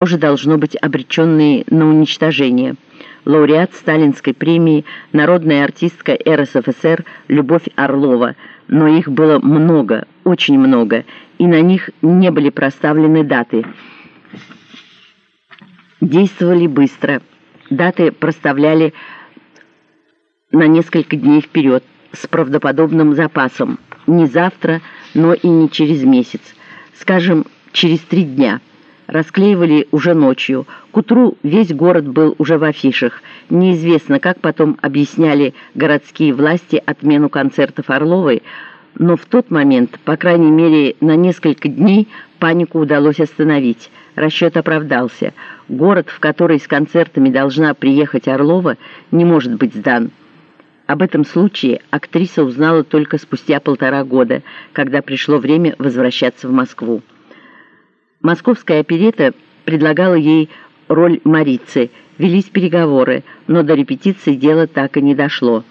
тоже должно быть обреченные на уничтожение. Лауреат Сталинской премии, народная артистка РСФСР Любовь Орлова, но их было много, очень много, и на них не были проставлены даты. Действовали быстро. Даты проставляли на несколько дней вперед, с правдоподобным запасом. Не завтра, но и не через месяц. Скажем, через три дня – расклеивали уже ночью. К утру весь город был уже в афишах. Неизвестно, как потом объясняли городские власти отмену концертов Орловой, но в тот момент, по крайней мере, на несколько дней панику удалось остановить. Расчет оправдался. Город, в который с концертами должна приехать Орлова, не может быть сдан. Об этом случае актриса узнала только спустя полтора года, когда пришло время возвращаться в Москву. Московская оперета предлагала ей роль Марицы, велись переговоры, но до репетиции дело так и не дошло.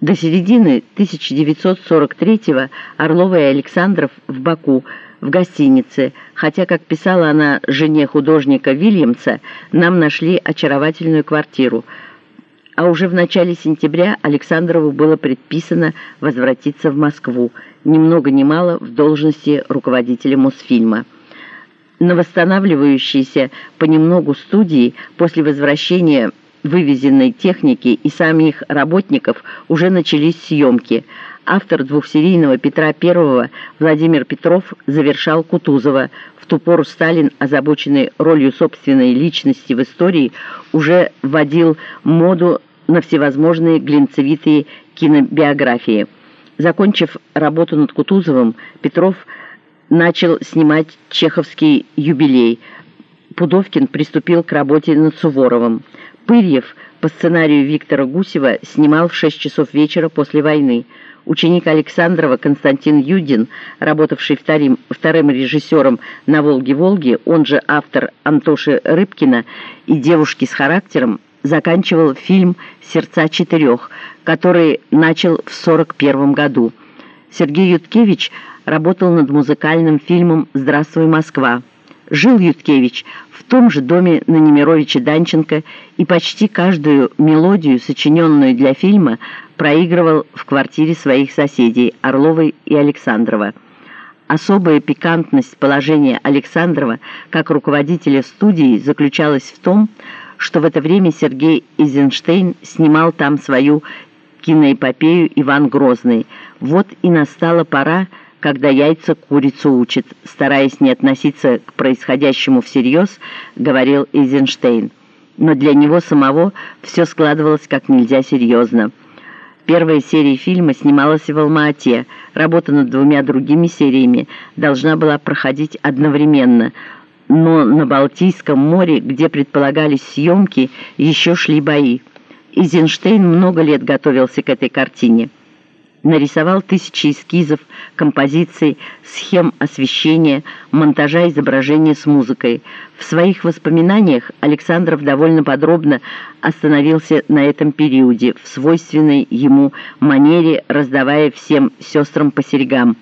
До середины 1943-го Орлова и Александров в Баку, в гостинице, хотя, как писала она жене художника Вильямса, нам нашли очаровательную квартиру. А уже в начале сентября Александрову было предписано возвратиться в Москву, ни много ни мало в должности руководителя Мосфильма на восстанавливающиеся понемногу студии после возвращения вывезенной техники и самих работников уже начались съемки. Автор двухсерийного Петра I Владимир Петров завершал Кутузова. В ту пору Сталин, озабоченный ролью собственной личности в истории, уже вводил моду на всевозможные глинцевитые кинобиографии. Закончив работу над Кутузовым, Петров – начал снимать чеховский юбилей. Пудовкин приступил к работе над Суворовым. Пырьев по сценарию Виктора Гусева снимал в 6 часов вечера после войны. Ученик Александрова Константин Юдин, работавший вторым, вторым режиссером на «Волге-Волге», он же автор Антоши Рыбкина и «Девушки с характером», заканчивал фильм «Сердца четырех», который начал в 1941 году. Сергей Юткевич – работал над музыкальным фильмом «Здравствуй, Москва». Жил Юткевич в том же доме на Немировича Данченко и почти каждую мелодию, сочиненную для фильма, проигрывал в квартире своих соседей Орловой и Александрова. Особая пикантность положения Александрова как руководителя студии заключалась в том, что в это время Сергей Эйзенштейн снимал там свою киноэпопею «Иван Грозный». Вот и настала пора, когда яйца курицу учат, стараясь не относиться к происходящему всерьез, говорил Эйзенштейн. Но для него самого все складывалось как нельзя серьезно. Первая серия фильма снималась в Алма-Ате. Работа над двумя другими сериями должна была проходить одновременно. Но на Балтийском море, где предполагались съемки, еще шли бои. Эйзенштейн много лет готовился к этой картине нарисовал тысячи эскизов, композиций, схем освещения, монтажа изображения с музыкой. В своих воспоминаниях Александров довольно подробно остановился на этом периоде, в свойственной ему манере, раздавая всем сестрам по серьгам.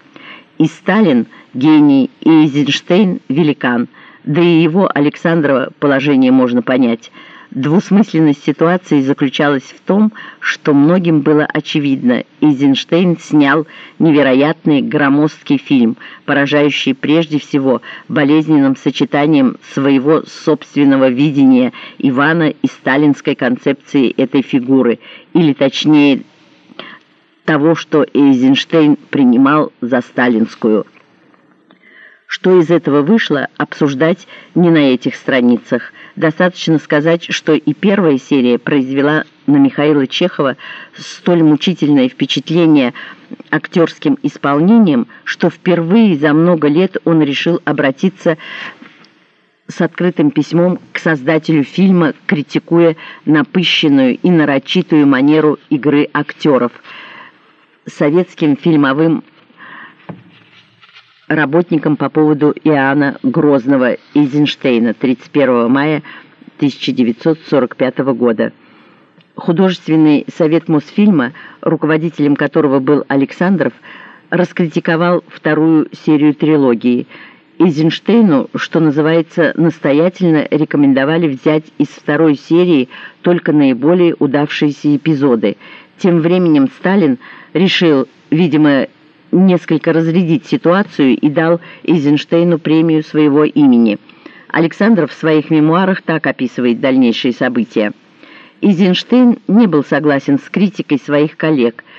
И Сталин – гений, и Эйзенштейн – великан. Да и его, Александрова, положение можно понять – Двусмысленность ситуации заключалась в том, что многим было очевидно, Эйзенштейн снял невероятный громоздкий фильм, поражающий прежде всего болезненным сочетанием своего собственного видения Ивана и сталинской концепции этой фигуры, или точнее того, что Эйзенштейн принимал за сталинскую. Что из этого вышло, обсуждать не на этих страницах. Достаточно сказать, что и первая серия произвела на Михаила Чехова столь мучительное впечатление актерским исполнением, что впервые за много лет он решил обратиться с открытым письмом к создателю фильма, критикуя напыщенную и нарочитую манеру игры актеров. Советским фильмовым работникам по поводу Иоанна Грозного Эйзенштейна 31 мая 1945 года. Художественный совет Мосфильма, руководителем которого был Александров, раскритиковал вторую серию трилогии Эйзенштейну, что называется, настоятельно рекомендовали взять из второй серии только наиболее удавшиеся эпизоды. Тем временем Сталин решил, видимо, несколько разрядить ситуацию и дал Эйзенштейну премию своего имени. Александров в своих мемуарах так описывает дальнейшие события. Эйзенштейн не был согласен с критикой своих коллег –